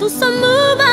Do some move